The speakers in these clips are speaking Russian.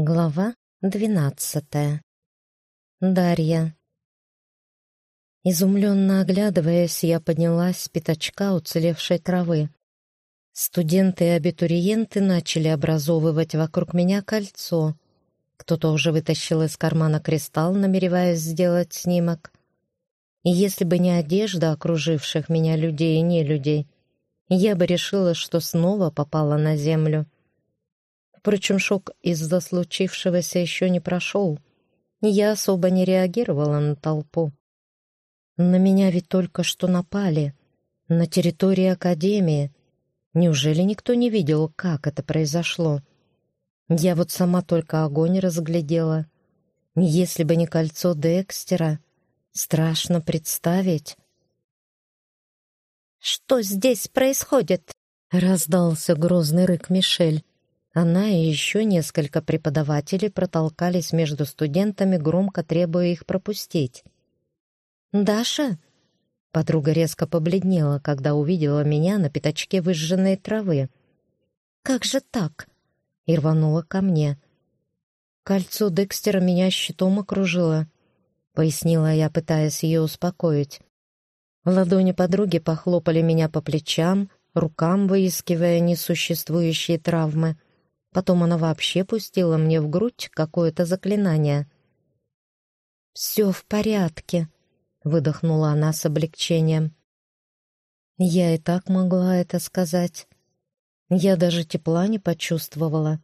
Глава двенадцатая. Дарья. Изумленно оглядываясь, я поднялась с пятачка уцелевшей травы. Студенты и абитуриенты начали образовывать вокруг меня кольцо. Кто-то уже вытащил из кармана кристалл, намереваясь сделать снимок. И если бы не одежда окруживших меня людей и не людей, я бы решила, что снова попала на землю. Впрочем, шок из-за случившегося еще не прошел. Я особо не реагировала на толпу. На меня ведь только что напали. На территории Академии. Неужели никто не видел, как это произошло? Я вот сама только огонь разглядела. Если бы не кольцо Декстера, страшно представить. «Что здесь происходит?» — раздался грозный рык Мишель. Она и еще несколько преподавателей протолкались между студентами, громко требуя их пропустить. «Даша?» Подруга резко побледнела, когда увидела меня на пятачке выжженной травы. «Как же так?» и рванула ко мне. «Кольцо Декстера меня щитом окружило», — пояснила я, пытаясь ее успокоить. Ладони подруги похлопали меня по плечам, рукам выискивая несуществующие травмы — Потом она вообще пустила мне в грудь какое-то заклинание. «Все в порядке», — выдохнула она с облегчением. Я и так могла это сказать. Я даже тепла не почувствовала.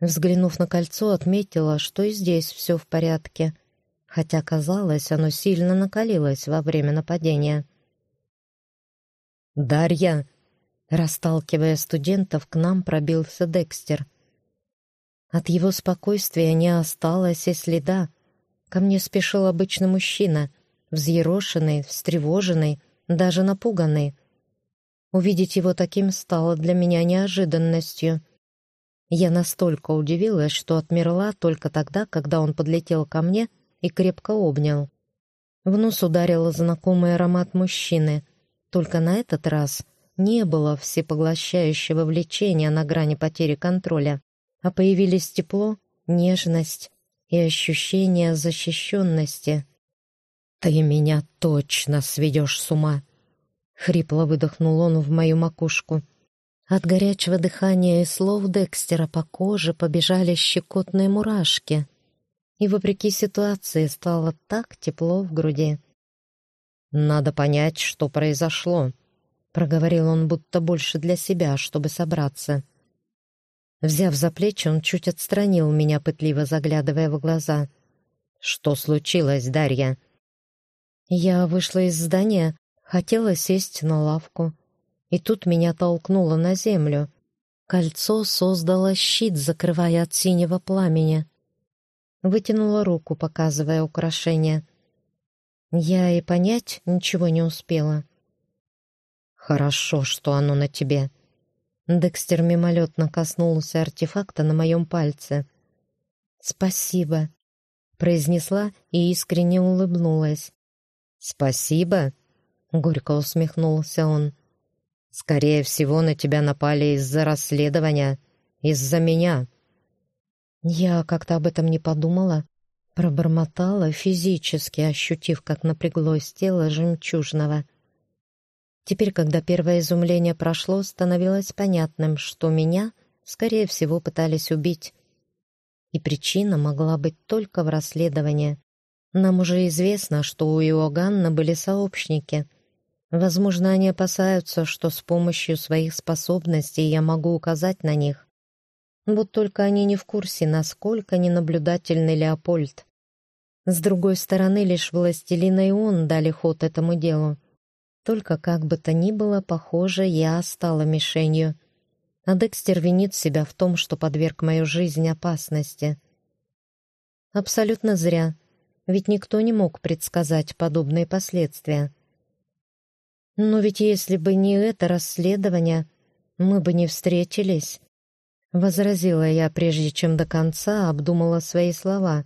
Взглянув на кольцо, отметила, что и здесь все в порядке, хотя, казалось, оно сильно накалилось во время нападения. «Дарья!» Расталкивая студентов, к нам пробился Декстер. От его спокойствия не осталось и следа. Ко мне спешил обычный мужчина, взъерошенный, встревоженный, даже напуганный. Увидеть его таким стало для меня неожиданностью. Я настолько удивилась, что отмерла только тогда, когда он подлетел ко мне и крепко обнял. В нос ударил знакомый аромат мужчины, только на этот раз — не было всепоглощающего влечения на грани потери контроля, а появились тепло, нежность и ощущение защищенности. «Ты меня точно сведешь с ума!» — хрипло выдохнул он в мою макушку. От горячего дыхания и слов Декстера по коже побежали щекотные мурашки. И вопреки ситуации стало так тепло в груди. «Надо понять, что произошло», проговорил он будто больше для себя, чтобы собраться. Взяв за плечи, он чуть отстранил меня, пытливо заглядывая в глаза. «Что случилось, Дарья?» Я вышла из здания, хотела сесть на лавку. И тут меня толкнуло на землю. Кольцо создало щит, закрывая от синего пламени. Вытянула руку, показывая украшение. Я и понять ничего не успела. «Хорошо, что оно на тебе». Декстер мимолетно коснулся артефакта на моем пальце. «Спасибо», — произнесла и искренне улыбнулась. «Спасибо?» — горько усмехнулся он. «Скорее всего, на тебя напали из-за расследования, из-за меня». Я как-то об этом не подумала, пробормотала, физически ощутив, как напряглось тело жемчужного — Теперь, когда первое изумление прошло, становилось понятным, что меня, скорее всего, пытались убить. И причина могла быть только в расследовании. Нам уже известно, что у Иоганна были сообщники. Возможно, они опасаются, что с помощью своих способностей я могу указать на них. Вот только они не в курсе, насколько ненаблюдательный Леопольд. С другой стороны, лишь властелина и он дали ход этому делу. Только как бы то ни было, похоже, я стала мишенью. А Декстер винит себя в том, что подверг мою жизнь опасности. Абсолютно зря, ведь никто не мог предсказать подобные последствия. Но ведь если бы не это расследование, мы бы не встретились. Возразила я, прежде чем до конца обдумала свои слова.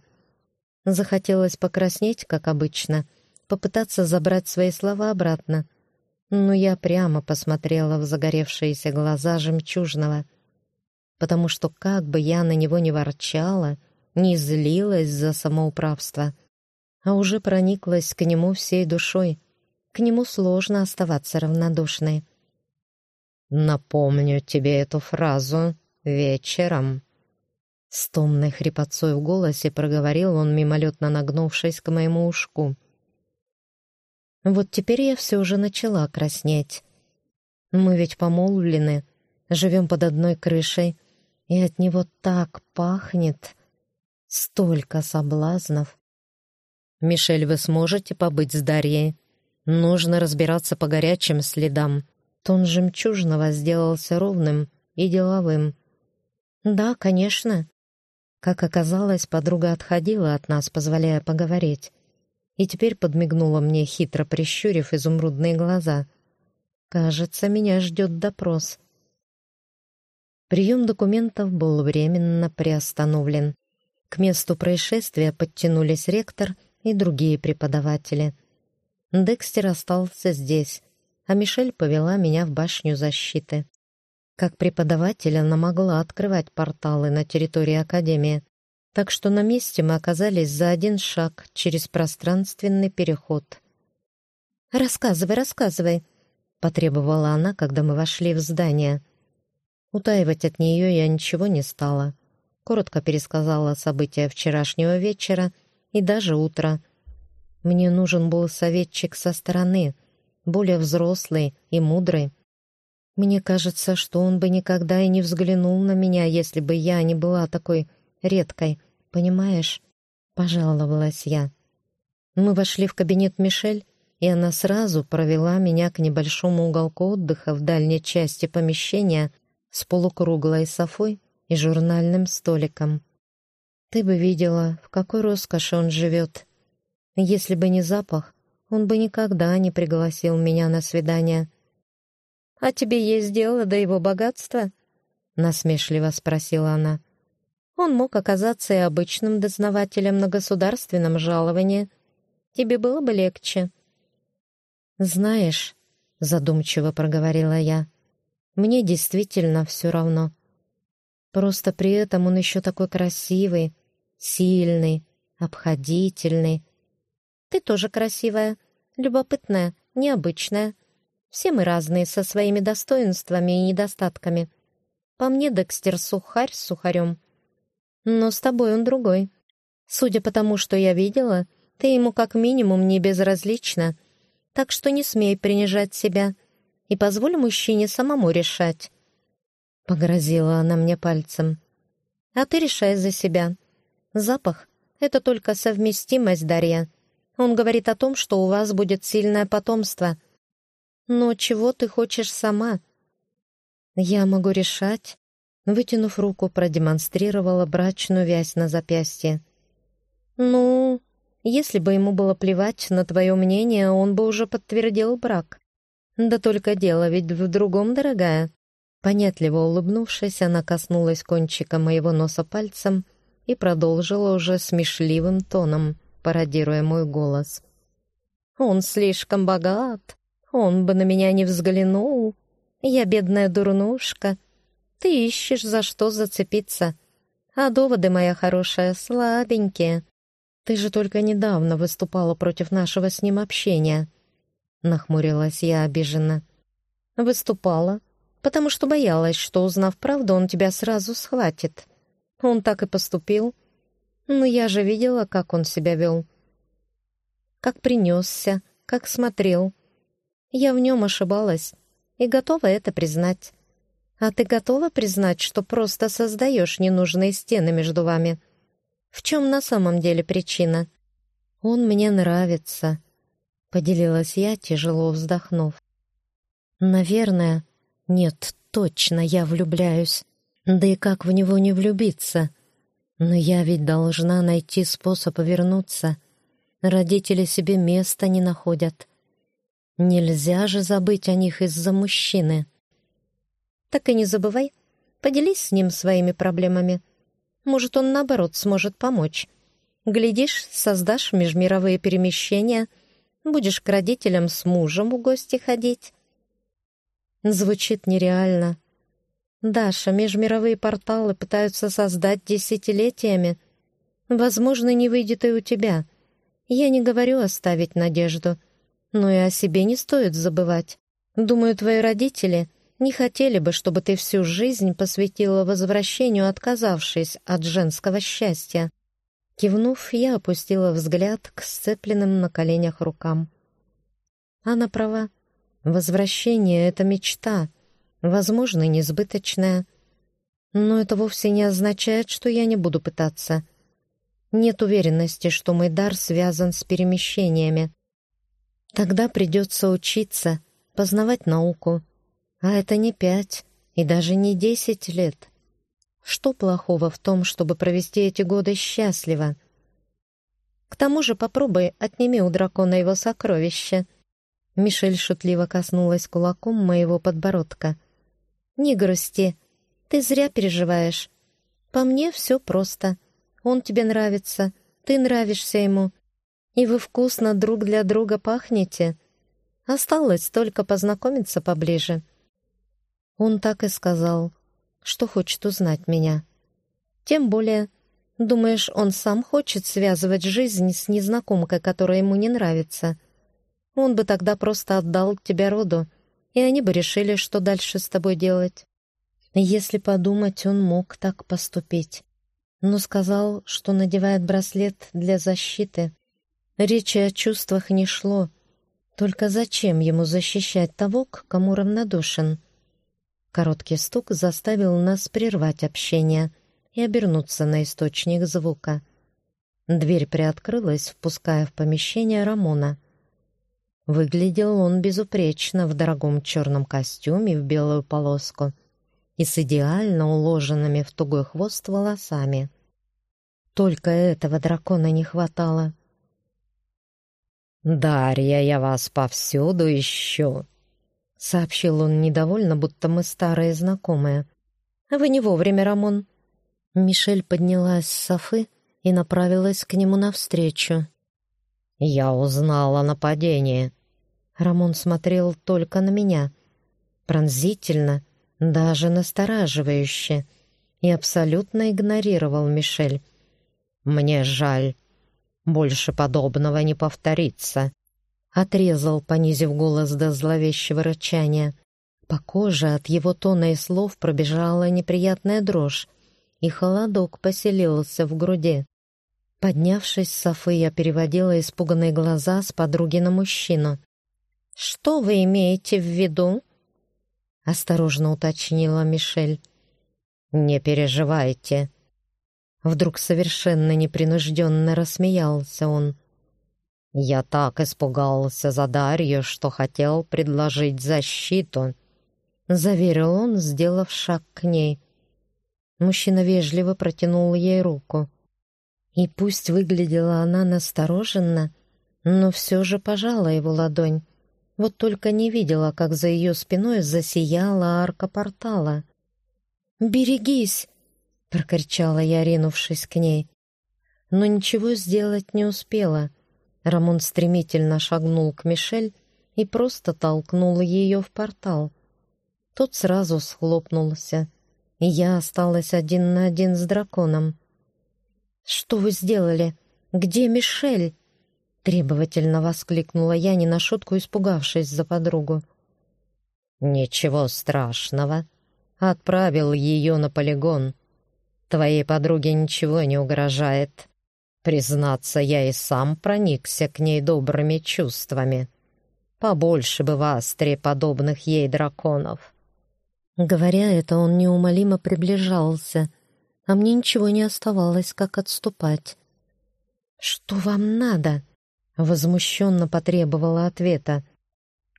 Захотелось покраснеть, как обычно — попытаться забрать свои слова обратно. Но я прямо посмотрела в загоревшиеся глаза жемчужного. потому что как бы я на него не ворчала, не злилась за самоуправство, а уже прониклась к нему всей душой. К нему сложно оставаться равнодушной. «Напомню тебе эту фразу вечером». С томной хрипотцой в голосе проговорил он, мимолетно нагнувшись к моему ушку. Вот теперь я все уже начала краснеть. Мы ведь помолвлены, живем под одной крышей, и от него так пахнет. Столько соблазнов. «Мишель, вы сможете побыть с Дарьей? Нужно разбираться по горячим следам». Тон жемчужного сделался ровным и деловым. «Да, конечно». Как оказалось, подруга отходила от нас, позволяя поговорить. И теперь подмигнула мне, хитро прищурив изумрудные глаза. «Кажется, меня ждет допрос». Прием документов был временно приостановлен. К месту происшествия подтянулись ректор и другие преподаватели. Декстер остался здесь, а Мишель повела меня в башню защиты. Как преподаватель она могла открывать порталы на территории Академии, так что на месте мы оказались за один шаг через пространственный переход. «Рассказывай, рассказывай», — потребовала она, когда мы вошли в здание. Утаивать от нее я ничего не стала. Коротко пересказала события вчерашнего вечера и даже утра. Мне нужен был советчик со стороны, более взрослый и мудрый. Мне кажется, что он бы никогда и не взглянул на меня, если бы я не была такой редкой, понимаешь?» Пожаловалась я. Мы вошли в кабинет Мишель, и она сразу провела меня к небольшому уголку отдыха в дальней части помещения с полукруглой софой и журнальным столиком. Ты бы видела, в какой роскоши он живет. Если бы не запах, он бы никогда не пригласил меня на свидание. «А тебе есть дело до его богатства?» — насмешливо спросила она. «Он мог оказаться и обычным дознавателем на государственном жаловании. Тебе было бы легче». «Знаешь», — задумчиво проговорила я, — «мне действительно все равно. Просто при этом он еще такой красивый, сильный, обходительный. Ты тоже красивая, любопытная, необычная. Все мы разные, со своими достоинствами и недостатками. По мне Декстер сухарь с сухарем. Но с тобой он другой. Судя по тому, что я видела, ты ему как минимум не безразлична. Так что не смей принижать себя и позволь мужчине самому решать. Погрозила она мне пальцем. А ты решай за себя. Запах — это только совместимость, Дарья. Он говорит о том, что у вас будет сильное потомство — но чего ты хочешь сама? Я могу решать. Вытянув руку, продемонстрировала брачную вязь на запястье. Ну, если бы ему было плевать на твое мнение, он бы уже подтвердил брак. Да только дело ведь в другом, дорогая. Понятливо улыбнувшись, она коснулась кончика моего носа пальцем и продолжила уже смешливым тоном, пародируя мой голос. «Он слишком богат, он бы на меня не взглянул. Я бедная дурнушка. Ты ищешь, за что зацепиться. А доводы, моя хорошая, слабенькие. Ты же только недавно выступала против нашего с ним общения. Нахмурилась я обиженно. Выступала, потому что боялась, что, узнав правду, он тебя сразу схватит. Он так и поступил. Но я же видела, как он себя вел. Как принесся, как смотрел, я в нем ошибалась и готова это признать. А ты готова признать, что просто создаешь ненужные стены между вами? В чем на самом деле причина? Он мне нравится, — поделилась я, тяжело вздохнув. Наверное, нет, точно я влюбляюсь. Да и как в него не влюбиться? Но я ведь должна найти способ вернуться. Родители себе места не находят. Нельзя же забыть о них из-за мужчины. Так и не забывай. Поделись с ним своими проблемами. Может, он, наоборот, сможет помочь. Глядишь, создашь межмировые перемещения, будешь к родителям с мужем в гости ходить. Звучит нереально. Даша, межмировые порталы пытаются создать десятилетиями. Возможно, не выйдет и у тебя. Я не говорю оставить надежду, но и о себе не стоит забывать. Думаю, твои родители не хотели бы, чтобы ты всю жизнь посвятила возвращению, отказавшись от женского счастья. Кивнув, я опустила взгляд к сцепленным на коленях рукам. Она права. Возвращение — это мечта — возможно, несбыточная. Но это вовсе не означает, что я не буду пытаться. Нет уверенности, что мой дар связан с перемещениями. Тогда придется учиться, познавать науку. А это не пять и даже не десять лет. Что плохого в том, чтобы провести эти годы счастливо? К тому же попробуй отними у дракона его сокровище. Мишель шутливо коснулась кулаком моего подбородка — «Не грусти. Ты зря переживаешь. По мне все просто. Он тебе нравится, ты нравишься ему. И вы вкусно друг для друга пахнете. Осталось только познакомиться поближе». Он так и сказал, что хочет узнать меня. Тем более, думаешь, он сам хочет связывать жизнь с незнакомкой, которая ему не нравится? Он бы тогда просто отдал тебя роду, и они бы решили, что дальше с тобой делать. Если подумать, он мог так поступить. Но сказал, что надевает браслет для защиты. Речи о чувствах не шло. Только зачем ему защищать того, кому равнодушен? Короткий стук заставил нас прервать общение и обернуться на источник звука. Дверь приоткрылась, впуская в помещение Рамона — Выглядел он безупречно в дорогом черном костюме в белую полоску и с идеально уложенными в тугой хвост волосами. Только этого дракона не хватало. «Дарья, я вас повсюду ищу», — сообщил он недовольно, будто мы старые знакомые. «Вы не вовремя, Рамон». Мишель поднялась с софы и направилась к нему навстречу. «Я узнал о нападении», Рамон смотрел только на меня. Пронзительно, даже настораживающе. И абсолютно игнорировал Мишель. «Мне жаль. Больше подобного не повторится». Отрезал, понизив голос до зловещего рычания. По коже от его тона и слов пробежала неприятная дрожь, и холодок поселился в груди. Поднявшись с софы, я переводила испуганные глаза с подруги на мужчину. «Что вы имеете в виду?» — осторожно уточнила Мишель. «Не переживайте». Вдруг совершенно непринужденно рассмеялся он. «Я так испугался за Дарью, что хотел предложить защиту», — заверил он, сделав шаг к ней. Мужчина вежливо протянул ей руку. И пусть выглядела она настороженно, но все же пожала его ладонь. Вот только не видела, как за ее спиной засияла арка портала. «Берегись!» — прокричала я, ринувшись к ней. Но ничего сделать не успела. Рамон стремительно шагнул к Мишель и просто толкнул ее в портал. Тот сразу схлопнулся, и я осталась один на один с драконом. «Что вы сделали? Где Мишель?» Требовательно воскликнула я, не на шутку испугавшись за подругу. «Ничего страшного. Отправил ее на полигон. Твоей подруге ничего не угрожает. Признаться, я и сам проникся к ней добрыми чувствами. Побольше бы в Астре подобных ей драконов». Говоря это, он неумолимо приближался, а мне ничего не оставалось, как отступать. «Что вам надо?» Возмущенно потребовала ответа.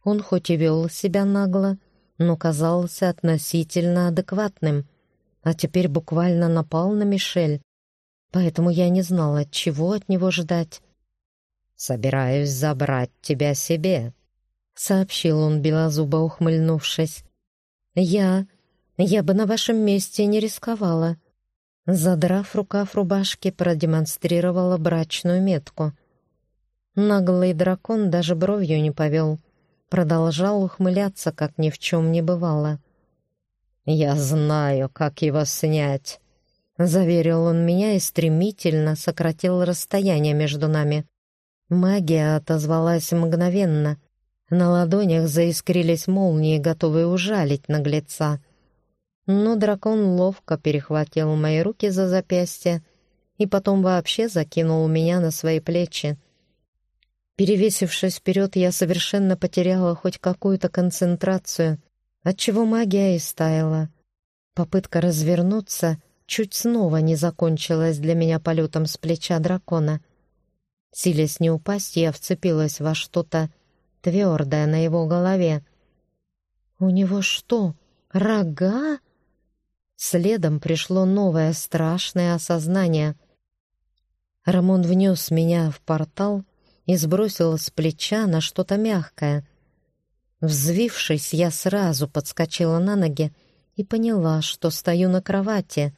Он хоть и вел себя нагло, но казался относительно адекватным, а теперь буквально напал на Мишель. Поэтому я не знала, чего от него ждать. «Собираюсь забрать тебя себе», — сообщил он, белозубо ухмыльнувшись. «Я... я бы на вашем месте не рисковала». Задрав рукав рубашки, продемонстрировала брачную метку. Наглый дракон даже бровью не повел. Продолжал ухмыляться, как ни в чем не бывало. «Я знаю, как его снять», — заверил он меня и стремительно сократил расстояние между нами. Магия отозвалась мгновенно. На ладонях заискрились молнии, готовые ужалить наглеца. Но дракон ловко перехватил мои руки за запястье и потом вообще закинул меня на свои плечи. Перевесившись вперед, я совершенно потеряла хоть какую-то концентрацию, отчего магия истаяла. Попытка развернуться чуть снова не закончилась для меня полетом с плеча дракона. Силясь не упасть, я вцепилась во что-то твердое на его голове. «У него что, рога?» Следом пришло новое страшное осознание. Рамон внес меня в портал и сбросил с плеча на что-то мягкое. Взвившись, я сразу подскочила на ноги и поняла, что стою на кровати.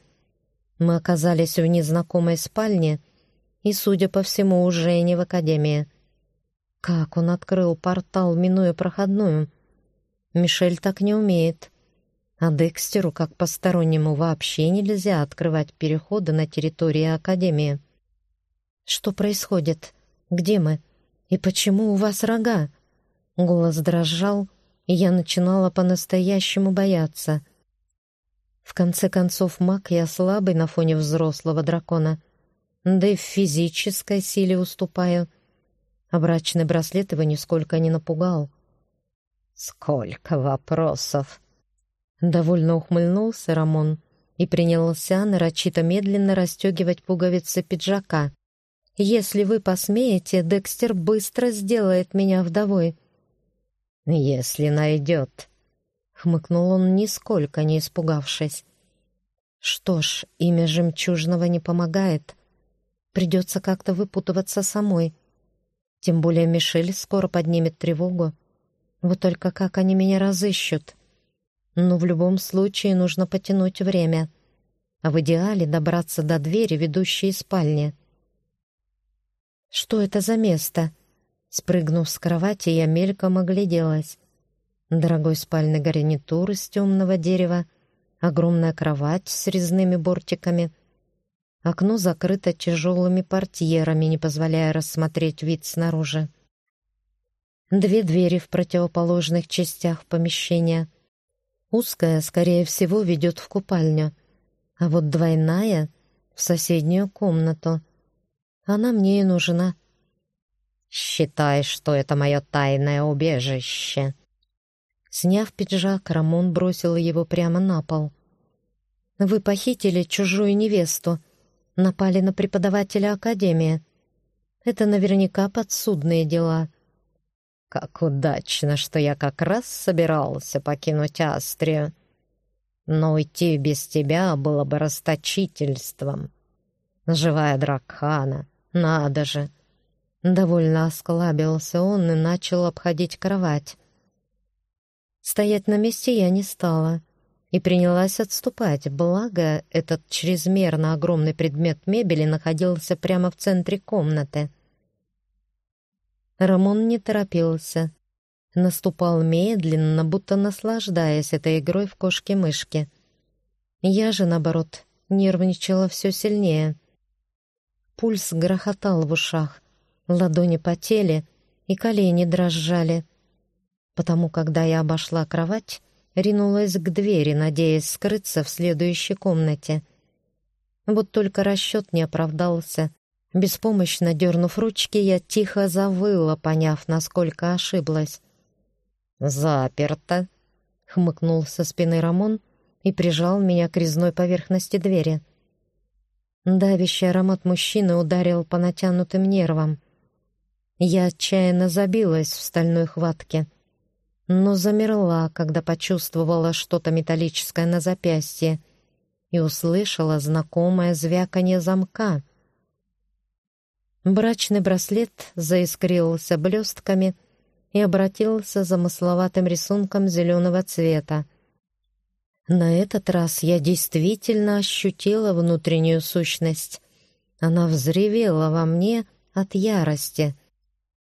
Мы оказались в незнакомой спальне и, судя по всему, уже не в академии. Как он открыл портал, минуя проходную? Мишель так не умеет. А Декстеру, как постороннему, вообще нельзя открывать переходы на территории Академии. «Что происходит? Где мы? И почему у вас рога?» Голос дрожал, и я начинала по-настоящему бояться. В конце концов, маг я слабый на фоне взрослого дракона, да и в физической силе уступаю. А брачный браслет его нисколько не напугал. «Сколько вопросов!» Довольно ухмыльнулся Рамон и принялся нарочито медленно расстегивать пуговицы пиджака. «Если вы посмеете, Декстер быстро сделает меня вдовой». «Если найдет», — хмыкнул он, нисколько не испугавшись. «Что ж, имя жемчужного не помогает. Придется как-то выпутываться самой. Тем более Мишель скоро поднимет тревогу. Вот только как они меня разыщут?» Но в любом случае нужно потянуть время, а в идеале добраться до двери, ведущей из спальни. «Что это за место?» Спрыгнув с кровати, я мельком огляделась. Дорогой спальный гарнитур из темного дерева, огромная кровать с резными бортиками. Окно закрыто тяжелыми портьерами, не позволяя рассмотреть вид снаружи. Две двери в противоположных частях помещения. Узкая, скорее всего, ведет в купальню, а вот двойная — в соседнюю комнату — она мне и нужна. Считай, что это мое тайное убежище. Сняв пиджак, Рамон бросил его прямо на пол. Вы похитили чужую невесту, напали на преподавателя академии. Это наверняка подсудные дела. Как удачно, что я как раз собирался покинуть Астрию. Но уйти без тебя было бы расточительством. Живая дракхана, надо же!» Довольно осклабился он и начал обходить кровать. Стоять на месте я не стала и принялась отступать, благо этот чрезмерно огромный предмет мебели находился прямо в центре комнаты. Рамон не торопился. Наступал медленно, будто наслаждаясь этой игрой в кошки-мышки. Я же, наоборот, нервничала все сильнее — Пульс грохотал в ушах, ладони потели и колени дрожали. Потому, когда я обошла кровать, ринулась к двери, надеясь скрыться в следующей комнате. Вот только расчет не оправдался. Беспомощно дернув ручки, я тихо завыла, поняв, насколько ошиблась. «Заперто!» — хмыкнул со спины Рамон и прижал меня к резной поверхности двери. Давящий аромат мужчины ударил по натянутым нервам. Я отчаянно забилась в стальной хватке, но замерла, когда почувствовала что-то металлическое на запястье и услышала знакомое звяканье замка. Брачный браслет заискрился блестками и обратился замысловатым рисунком зеленого цвета. На этот раз я действительно ощутила внутреннюю сущность. Она взревела во мне от ярости.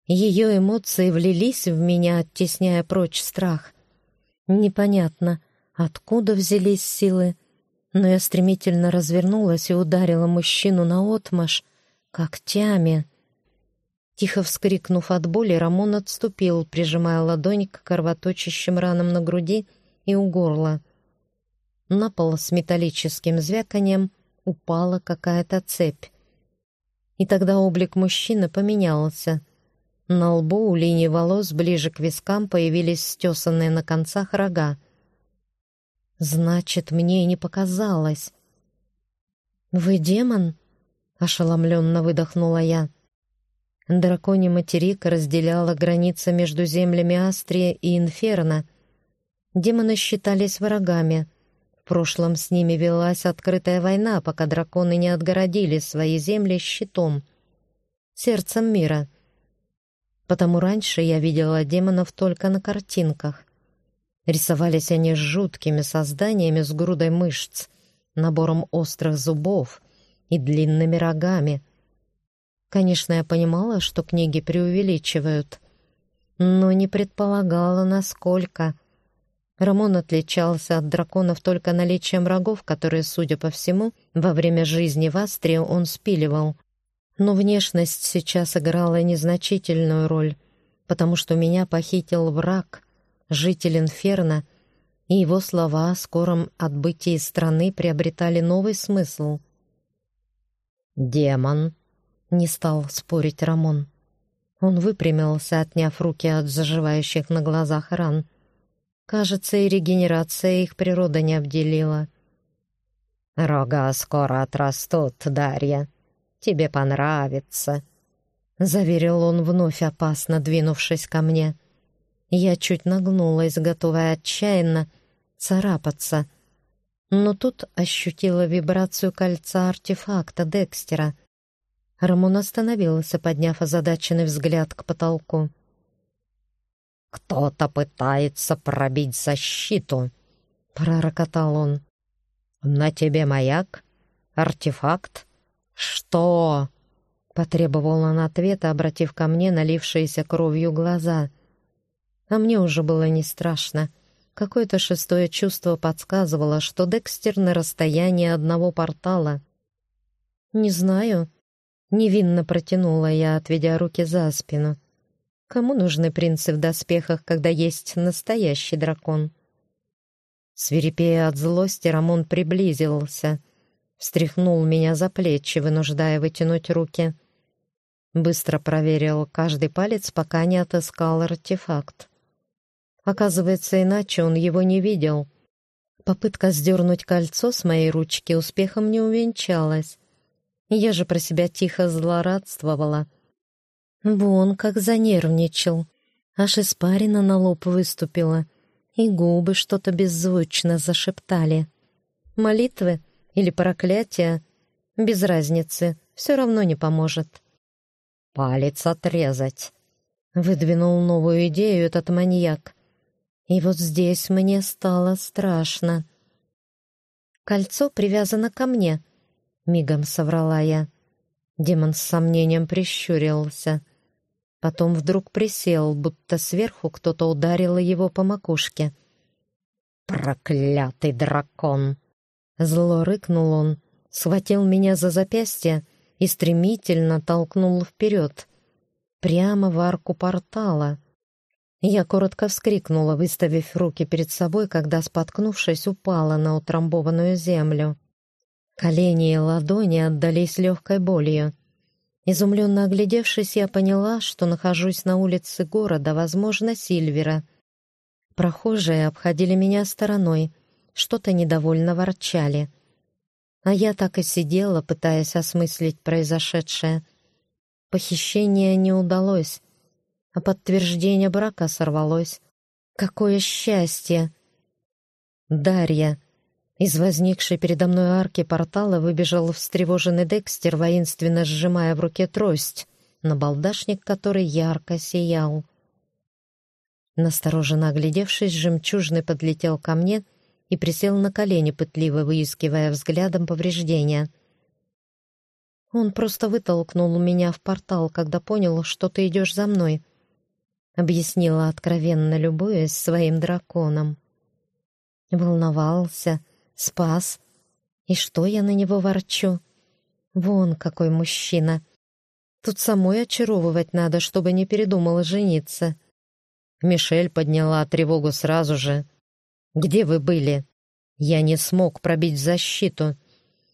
Ее эмоции влились в меня, оттесняя прочь страх. Непонятно, откуда взялись силы, но я стремительно развернулась и ударила мужчину наотмашь когтями. Тихо вскрикнув от боли, Рамон отступил, прижимая ладонь к кровоточащим ранам на груди и у горла. На пол с металлическим звяканием упала какая-то цепь. И тогда облик мужчины поменялся. На лбу у линии волос ближе к вискам появились стесанные на концах рога. Значит, мне и не показалось. «Вы демон?» — ошеломленно выдохнула я. Драконий материк разделяла граница между землями Астрия и Инферно. Демоны считались врагами. В прошлом с ними велась открытая война, пока драконы не отгородили свои земли щитом, сердцем мира. Потому раньше я видела демонов только на картинках. Рисовались они жуткими созданиями с грудой мышц, набором острых зубов и длинными рогами — Конечно, я понимала, что книги преувеличивают, но не предполагала, насколько. Рамон отличался от драконов только наличием рогов, которые, судя по всему, во время жизни в Астрии он спиливал. Но внешность сейчас играла незначительную роль, потому что меня похитил враг, житель Инферно, и его слова о скором отбытии страны приобретали новый смысл. «Демон», не стал спорить Рамон. Он выпрямился, отняв руки от заживающих на глазах ран. Кажется, и регенерация их природа не обделила. «Рога скоро отрастут, Дарья. Тебе понравится», — заверил он вновь опасно, двинувшись ко мне. Я чуть нагнулась, готовая отчаянно царапаться. Но тут ощутила вибрацию кольца артефакта Декстера — Рамон остановился, подняв озадаченный взгляд к потолку. «Кто-то пытается пробить защиту», — пророкотал он. «На тебе маяк? Артефакт? Что?» — потребовал он ответа, обратив ко мне налившиеся кровью глаза. А мне уже было не страшно. Какое-то шестое чувство подсказывало, что Декстер на расстоянии одного портала. «Не знаю», Невинно протянула я, отведя руки за спину. Кому нужны принцы в доспехах, когда есть настоящий дракон? Свирепея от злости, Рамон приблизился, встряхнул меня за плечи, вынуждая вытянуть руки. Быстро проверил каждый палец, пока не отыскал артефакт. Оказывается, иначе он его не видел. Попытка сдернуть кольцо с моей ручки успехом не увенчалась. Я же про себя тихо злорадствовала. Вон как занервничал. Аж испарина на лоб выступила, и губы что-то беззвучно зашептали. Молитвы или проклятия? Без разницы, все равно не поможет. «Палец отрезать», — выдвинул новую идею этот маньяк. И вот здесь мне стало страшно. Кольцо привязано ко мне —— мигом соврала я. Демон с сомнением прищурился. Потом вдруг присел, будто сверху кто-то ударил его по макушке. «Проклятый дракон!» Зло рыкнул он, схватил меня за запястье и стремительно толкнул вперед, прямо в арку портала. Я коротко вскрикнула, выставив руки перед собой, когда, споткнувшись, упала на утрамбованную землю. Колени и ладони отдались легкой болью. Изумленно оглядевшись, я поняла, что нахожусь на улице города, возможно, Сильвера. Прохожие обходили меня стороной, что-то недовольно ворчали. А я так и сидела, пытаясь осмыслить произошедшее. Похищение не удалось, а подтверждение брака сорвалось. Какое счастье! Дарья, из возникшей передо мной арки портала выбежал встревоженный Декстер, воинственно сжимая в руке трость, набалдашник которой ярко сиял. Настороженно оглядевшись, жемчужный подлетел ко мне и присел на колени, пытливо выискивая взглядом повреждения. Он просто вытолкнул меня в портал, когда понял, что ты идешь за мной, — объяснила откровенно, любуясь своим драконом. Волновался, спас. И что я на него ворчу? Вон какой мужчина. Тут самой очаровывать надо, чтобы не передумала жениться. Мишель подняла тревогу сразу же. «Где вы были?» Я не смог пробить защиту.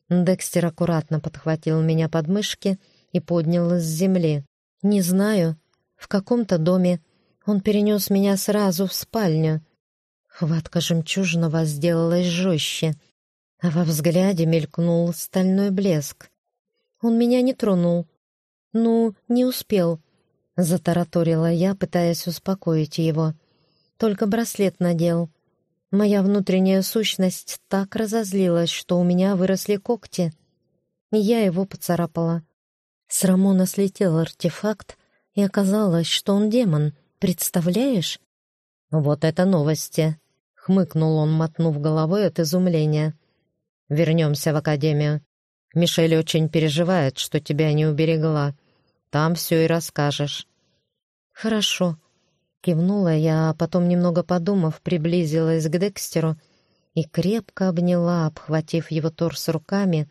Декстер аккуратно подхватил меня под мышки и поднял с земли. «Не знаю. В каком-то доме. Он перенес меня сразу в спальню. Хватка жемчужного сделалась жестче, а во взгляде мелькнул стальной блеск. Он меня не тронул. Ну, не успел. Затараторила я, пытаясь успокоить его. Только браслет надел. Моя внутренняя сущность так разозлилась, что у меня выросли когти. Я его поцарапала. С Рамона слетел артефакт, и оказалось, что он демон. Представляешь? Вот это новости. Хмыкнул он, мотнув головой от изумления. Вернемся в академию. Мишель очень переживает, что тебя не уберегла. Там все и расскажешь. Хорошо. Кивнула я, а потом, немного подумав, приблизилась к Декстеру и крепко обняла, обхватив его торс руками,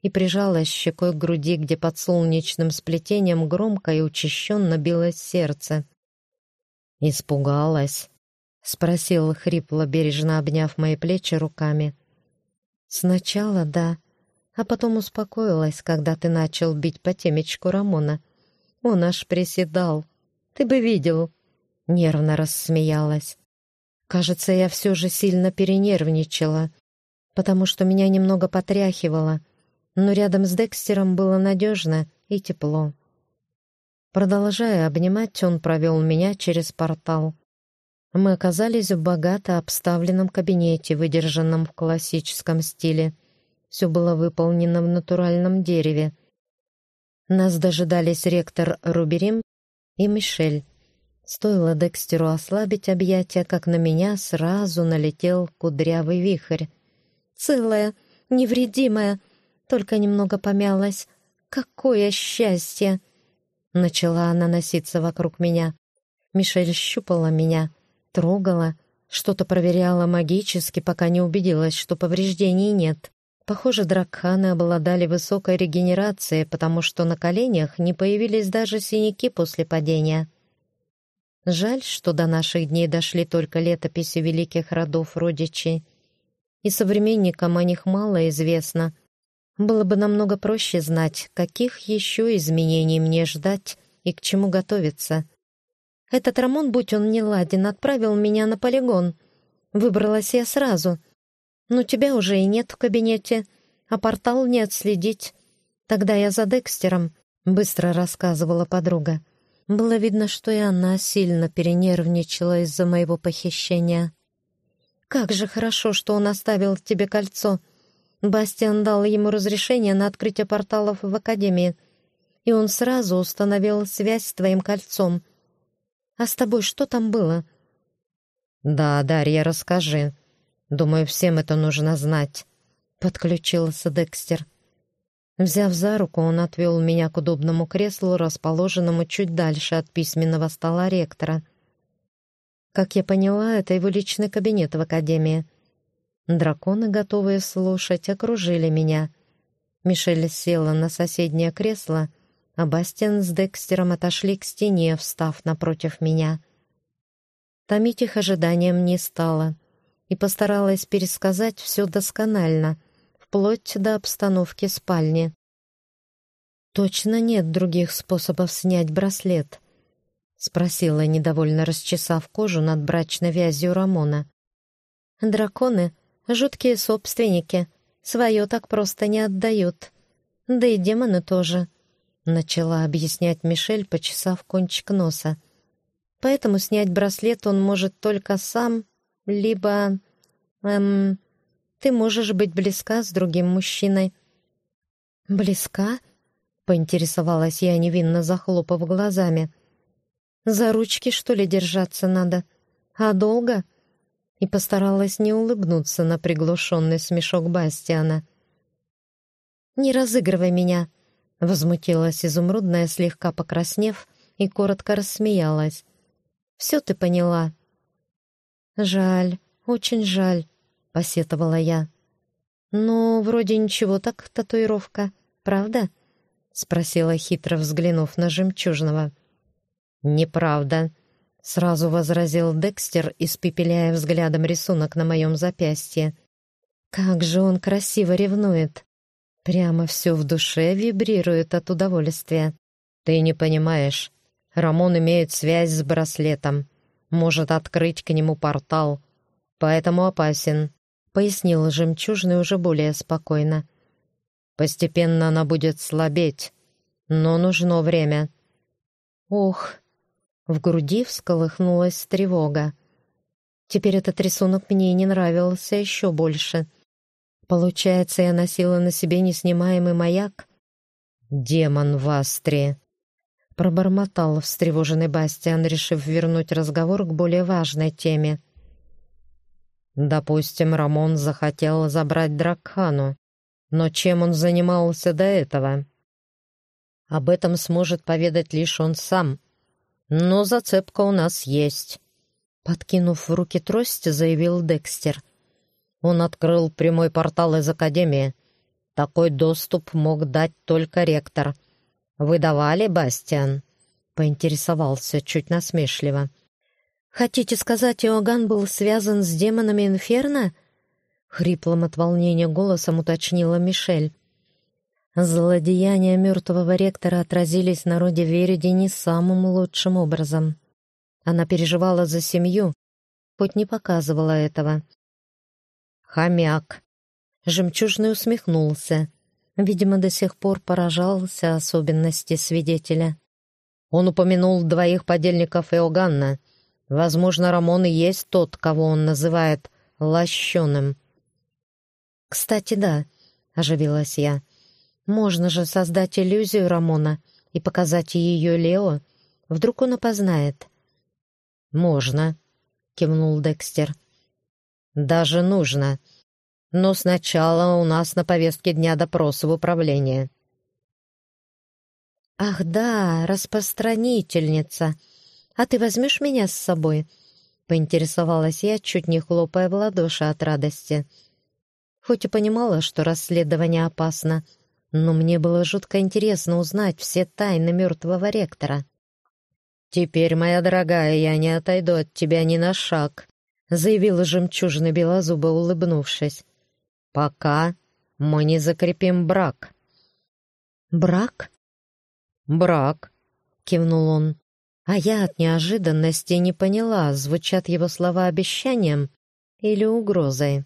и прижалась щекой к груди, где под солнечным сплетением громко и учащенно билось сердце. «Испугалась?» — спросил хрипло, бережно обняв мои плечи руками. «Сначала да, а потом успокоилась, когда ты начал бить по темечку Рамона. Он аж приседал. Ты бы видел!» Нервно рассмеялась. Кажется, я все же сильно перенервничала, потому что меня немного потряхивало, но рядом с Декстером было надежно и тепло. Продолжая обнимать, он провел меня через портал. Мы оказались в богато обставленном кабинете, выдержанном в классическом стиле. Все было выполнено в натуральном дереве. Нас дожидались ректор Руберим и Мишель. Стоило Декстеру ослабить объятия, как на меня сразу налетел кудрявый вихрь. «Целая, невредимая, только немного помялась. Какое счастье!» Начала она носиться вокруг меня. Мишель щупала меня, трогала, что-то проверяла магически, пока не убедилась, что повреждений нет. Похоже, дракханы обладали высокой регенерацией, потому что на коленях не появились даже синяки после падения. Жаль, что до наших дней дошли только летописи великих родов родичей, и современникам о них мало известно. Было бы намного проще знать, каких еще изменений мне ждать и к чему готовиться. Этот Рамон, будь он не ладен, отправил меня на полигон. Выбралась я сразу. Но тебя уже и нет в кабинете, а портал не отследить. Тогда я за Декстером, — быстро рассказывала подруга. Было видно, что и она сильно перенервничала из-за моего похищения. «Как же хорошо, что он оставил тебе кольцо!» Бастиан дал ему разрешение на открытие порталов в Академии, и он сразу установил связь с твоим кольцом. А с тобой что там было?» «Да, Дарья, расскажи. Думаю, всем это нужно знать», — подключился Декстер. Взяв за руку, он отвел меня к удобному креслу, расположенному чуть дальше от письменного стола ректора. Как я поняла, это его личный кабинет в академии. Драконы, готовые слушать, окружили меня. Мишель села на соседнее кресло, а Бастиан с Декстером отошли к стене, встав напротив меня. Томить их ожиданием не стало и постаралась пересказать все досконально — вплоть до обстановки спальни. «Точно нет других способов снять браслет?» — спросила, недовольно расчесав кожу над брачной вязью Рамона. «Драконы — жуткие собственники, свое так просто не отдают. Да и демоны тоже», — начала объяснять Мишель, почесав кончик носа. «Поэтому снять браслет он может только сам, либо... эм... Ты можешь быть близка с другим мужчиной». «Близка?» — поинтересовалась я, невинно захлопав глазами. «За ручки, что ли, держаться надо? А долго?» И постаралась не улыбнуться на приглушенный смешок Бастиана. «Не разыгрывай меня!» — возмутилась изумрудная, слегка покраснев, и коротко рассмеялась. «Все ты поняла». «Жаль, очень жаль. — посетовала я. «Ну, вроде ничего так татуировка, правда?» — спросила хитро, взглянув на жемчужного. «Неправда», — сразу возразил Декстер, испепеляя взглядом рисунок на моем запястье. «Как же он красиво ревнует! Прямо все в душе вибрирует от удовольствия. Ты не понимаешь. Рамон имеет связь с браслетом, может открыть к нему портал, поэтому опасен», — пояснил жемчужный уже более спокойно. «Постепенно она будет слабеть, но нужно время». «Ох!» В груди всколыхнулась тревога. Теперь этот рисунок мне не нравился еще больше. Получается, я носила на себе неснимаемый маяк? «Демон в Астре!» Пробормотал встревоженный Бастиан, решив вернуть разговор к более важной теме. Допустим, Рамон захотел забрать Дракхану, но чем он занимался до этого? Об этом сможет поведать лишь он сам. Но зацепка у нас есть. Подкинув в руки трость, заявил Декстер. Он открыл прямой портал из Академии. Такой доступ мог дать только ректор. «Выдавали, Бастиан?» — поинтересовался чуть насмешливо. «Хотите сказать, Иоганн был связан с демонами Инферно?» Хриплым от волнения голосом уточнила Мишель. Злодеяния мертвого ректора отразились на роде Вериди не самым лучшим образом. Она переживала за семью, хоть не показывала этого. «Хомяк!» Жемчужный усмехнулся. Видимо, до сих пор поражался особенности свидетеля. Он упомянул двоих подельников Иоганна — Возможно, Рамон и есть тот, кого он называет лощеным. «Кстати, да», — оживилась я. «Можно же создать иллюзию Рамона и показать ее Лео. Вдруг он опознает». «Можно», — кивнул Декстер. «Даже нужно. Но сначала у нас на повестке дня допрос в управлении». «Ах да, распространительница», «А ты возьмешь меня с собой?» — поинтересовалась я, чуть не хлопая в ладоши от радости. Хоть и понимала, что расследование опасно, но мне было жутко интересно узнать все тайны мертвого ректора. «Теперь, моя дорогая, я не отойду от тебя ни на шаг», — заявила жемчужина белозуба, улыбнувшись. «Пока мы не закрепим брак». «Брак?» «Брак», — кивнул он. А я от неожиданности не поняла, звучат его слова обещанием или угрозой.